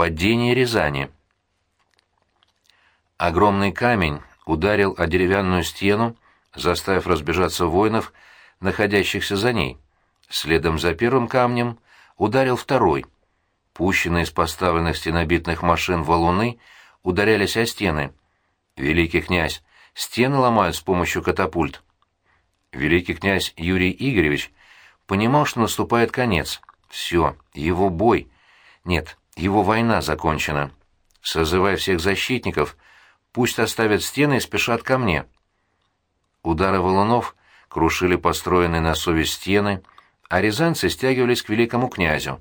Падение Рязани. Огромный камень ударил о деревянную стену, заставив разбежаться воинов, находящихся за ней. Следом за первым камнем ударил второй. Пущенные из поставленных стенобитных машин валуны ударялись о стены. «Великий князь, стены ломают с помощью катапульт». Великий князь Юрий Игоревич понимал, что наступает конец. Все, его бой. Нет, его война закончена. Созывай всех защитников, пусть оставят стены и спешат ко мне. Удары валунов крушили построенные на совесть стены, а рязанцы стягивались к великому князю.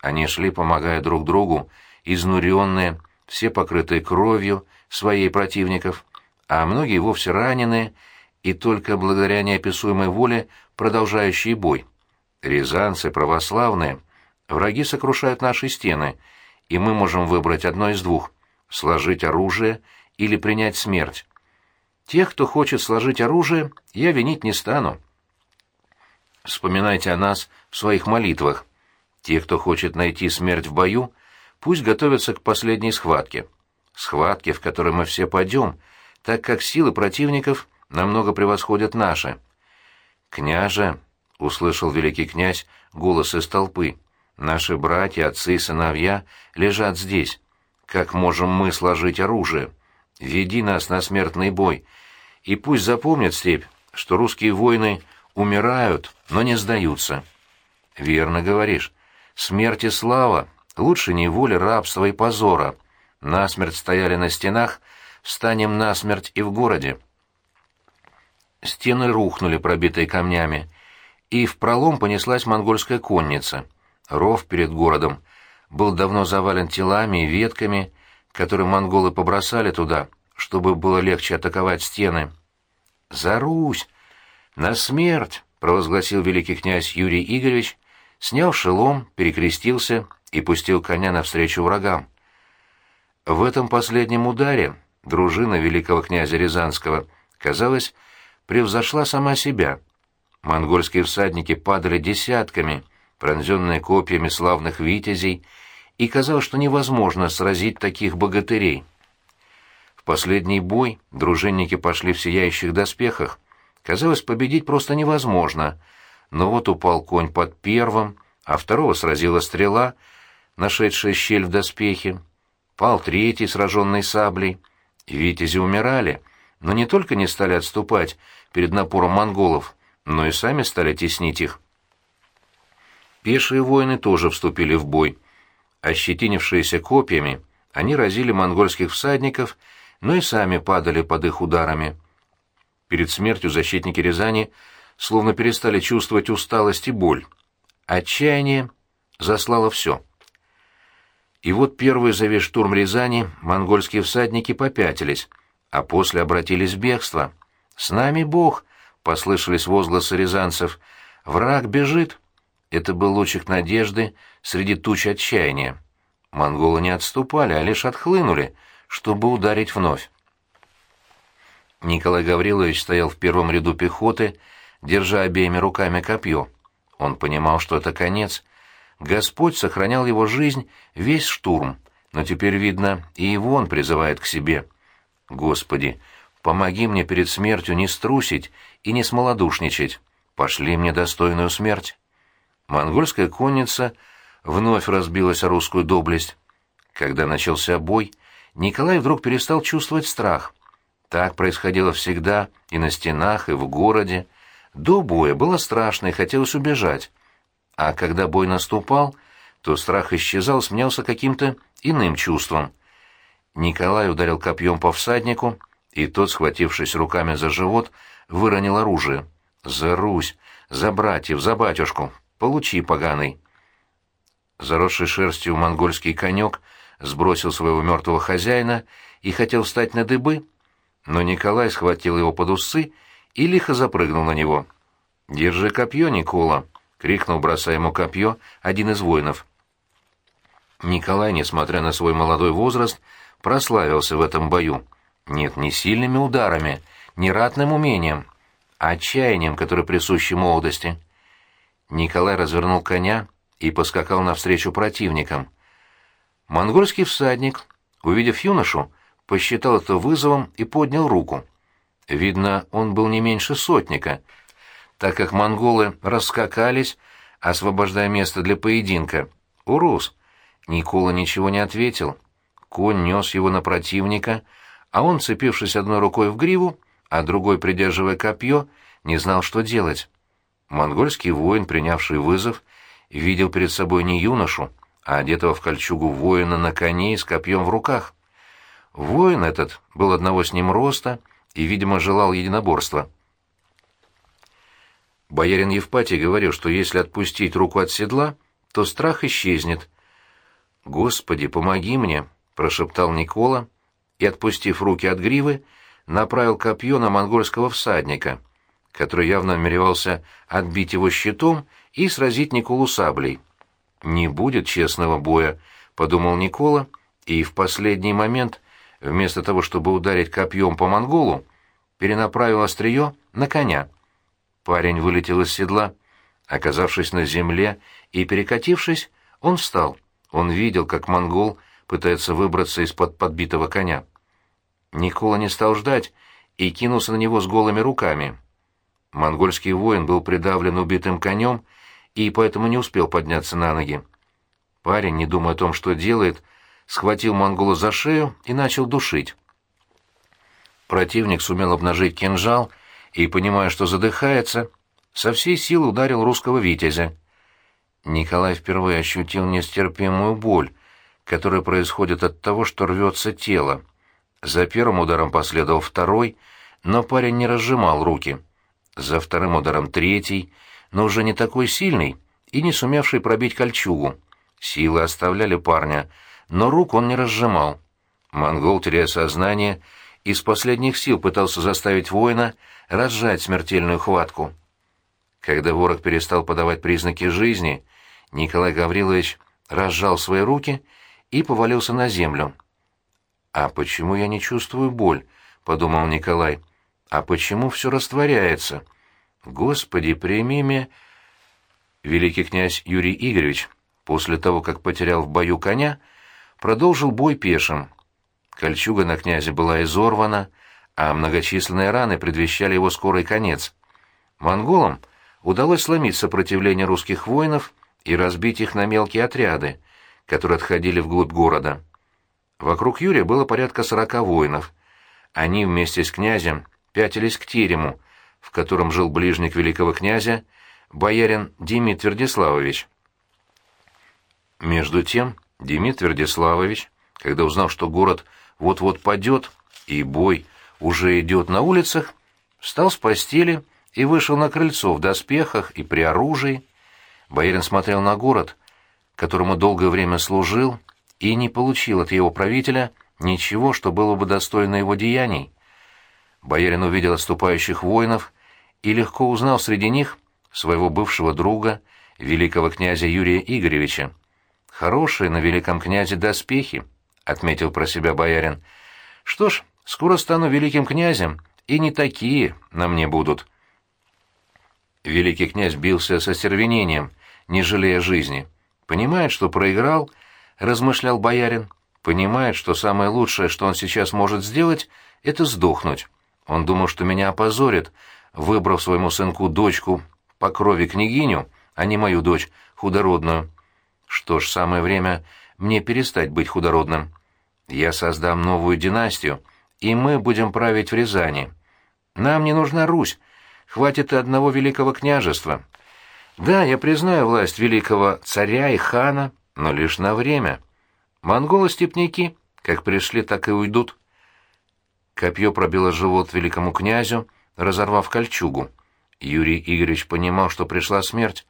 Они шли, помогая друг другу, изнуренные, все покрытые кровью своей противников, а многие вовсе раненые, и только благодаря неописуемой воле продолжающие бой. Рязанцы православные, враги сокрушают наши стены, и мы можем выбрать одно из двух — сложить оружие или принять смерть. Тех, кто хочет сложить оружие, я винить не стану. Вспоминайте о нас в своих молитвах. Те, кто хочет найти смерть в бою, пусть готовятся к последней схватке. Схватке, в которой мы все пойдем, так как силы противников намного превосходят наши. «Княже», — услышал великий князь голос из толпы, — «наши братья, отцы и сыновья лежат здесь. Как можем мы сложить оружие? Веди нас на смертный бой, и пусть запомнят степь, что русские воины умирают, но не сдаются». «Верно говоришь. Смерть и слава лучше неволи, рабства и позора. Насмерть стояли на стенах, встанем насмерть и в городе». Стены рухнули, пробитые камнями, и в пролом понеслась монгольская конница. Ров перед городом был давно завален телами и ветками, которые монголы побросали туда, чтобы было легче атаковать стены. «За Русь! На смерть!» — провозгласил великий князь Юрий Игоревич, снял шелом, перекрестился и пустил коня навстречу врагам. В этом последнем ударе дружина великого князя Рязанского, казалось, превзошла сама себя. Монгольские всадники падали десятками, пронзенные копьями славных витязей, и казалось, что невозможно сразить таких богатырей. В последний бой дружинники пошли в сияющих доспехах. Казалось, победить просто невозможно, но вот упал конь под первым, а второго сразила стрела, нашедшая щель в доспехе. Пал третий, сраженный саблей. Витязи умирали, но не только не стали отступать, перед напором монголов, но и сами стали теснить их. Пешие воины тоже вступили в бой. Ощетинившиеся копьями, они разили монгольских всадников, но и сами падали под их ударами. Перед смертью защитники Рязани словно перестали чувствовать усталость и боль. Отчаяние заслало все. И вот первый за весь штурм Рязани монгольские всадники попятились, а после обратились в бегство. «С нами Бог!» — послышались возгласы рязанцев. «Враг бежит!» Это был лучик надежды среди туч отчаяния. Монголы не отступали, а лишь отхлынули, чтобы ударить вновь. Николай Гаврилович стоял в первом ряду пехоты, держа обеими руками копье. Он понимал, что это конец. Господь сохранял его жизнь весь штурм, но теперь, видно, и его он призывает к себе. «Господи, Помоги мне перед смертью не струсить и не смолодушничать. Пошли мне достойную смерть. Монгольская конница вновь разбилась о русскую доблесть. Когда начался бой, Николай вдруг перестал чувствовать страх. Так происходило всегда и на стенах, и в городе. До боя было страшно и хотелось убежать. А когда бой наступал, то страх исчезал, сменялся каким-то иным чувством. Николай ударил копьем по всаднику, и тот, схватившись руками за живот, выронил оружие. «За Русь! За братьев! За батюшку! Получи, поганый!» Заросший шерстью монгольский конек сбросил своего мертвого хозяина и хотел встать на дыбы, но Николай схватил его под усы и лихо запрыгнул на него. «Держи копье, Никола!» — крикнул, бросая ему копье, один из воинов. Николай, несмотря на свой молодой возраст, прославился в этом бою — нет, не сильными ударами, не ратным умением, а отчаянием, которое присуще молодости. Николай развернул коня и поскакал навстречу противникам. Монгольский всадник, увидев юношу, посчитал это вызовом и поднял руку. Видно, он был не меньше сотника, так как монголы раскакались, освобождая место для поединка. «Урус!» Никола ничего не ответил. Конь нес его на противника, а он, цепившись одной рукой в гриву, а другой, придерживая копье, не знал, что делать. Монгольский воин, принявший вызов, видел перед собой не юношу, а одетого в кольчугу воина на коне с копьем в руках. Воин этот был одного с ним роста и, видимо, желал единоборства. Боярин Евпатий говорил, что если отпустить руку от седла, то страх исчезнет. «Господи, помоги мне!» — прошептал Никола и, отпустив руки от гривы, направил копье на монгольского всадника, который явно намеревался отбить его щитом и сразить Николу саблей. «Не будет честного боя», — подумал Никола, и в последний момент, вместо того, чтобы ударить копьем по монголу, перенаправил острие на коня. Парень вылетел из седла. Оказавшись на земле и перекатившись, он встал. Он видел, как монгол пытается выбраться из-под подбитого коня. Никола не стал ждать и кинулся на него с голыми руками. Монгольский воин был придавлен убитым конем и поэтому не успел подняться на ноги. Парень, не думая о том, что делает, схватил монгола за шею и начал душить. Противник сумел обнажить кинжал и, понимая, что задыхается, со всей силы ударил русского витязя. Николай впервые ощутил нестерпимую боль, которая происходит от того, что рвется тело. За первым ударом последовал второй, но парень не разжимал руки. За вторым ударом третий, но уже не такой сильный и не сумевший пробить кольчугу. Силы оставляли парня, но рук он не разжимал. Монгол, теряя сознание, из последних сил пытался заставить воина разжать смертельную хватку. Когда ворог перестал подавать признаки жизни, Николай Гаврилович разжал свои руки и повалился на землю. «А почему я не чувствую боль?» — подумал Николай. «А почему все растворяется?» «Господи, прими меня...» Великий князь Юрий Игоревич, после того, как потерял в бою коня, продолжил бой пешим. Кольчуга на князе была изорвана, а многочисленные раны предвещали его скорый конец. Монголам удалось сломить сопротивление русских воинов и разбить их на мелкие отряды, которые отходили вглубь города. Вокруг Юрия было порядка сорока воинов. Они вместе с князем пятились к терему, в котором жил ближник великого князя, боярин Демид Твердиславович. Между тем Демид Твердиславович, когда узнал, что город вот-вот падет, и бой уже идет на улицах, встал с постели и вышел на крыльцо в доспехах и при оружии. Боярин смотрел на город, которому долгое время служил, и не получил от его правителя ничего, что было бы достойно его деяний. Боярин увидел отступающих воинов и легко узнал среди них своего бывшего друга, великого князя Юрия Игоревича. «Хорошие на великом князе доспехи», — отметил про себя боярин. «Что ж, скоро стану великим князем, и не такие на мне будут». Великий князь бился со стервенением, не жалея жизни. Понимает, что проиграл, размышлял боярин, понимает, что самое лучшее, что он сейчас может сделать, это сдохнуть. Он думал, что меня опозорит, выбрав своему сынку дочку по крови княгиню, а не мою дочь, худородную. Что ж, самое время мне перестать быть худородным. Я создам новую династию, и мы будем править в Рязани. Нам не нужна Русь, хватит и одного великого княжества. Да, я признаю власть великого царя и хана, но лишь на время. Монголы-степняки, как пришли, так и уйдут. Копье пробило живот великому князю, разорвав кольчугу. Юрий Игоревич понимал, что пришла смерть.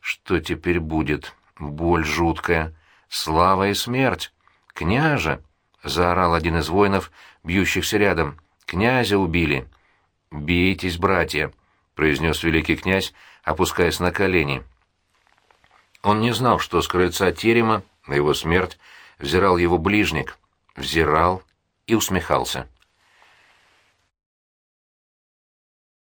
Что теперь будет? Боль жуткая. Слава и смерть. «Княже!» — заорал один из воинов, бьющихся рядом. «Князя убили!» «Бейтесь, братья!» — произнес великий князь, опускаясь на колени. Он не знал, что с крыльца терема на его смерть взирал его ближник, взирал и усмехался.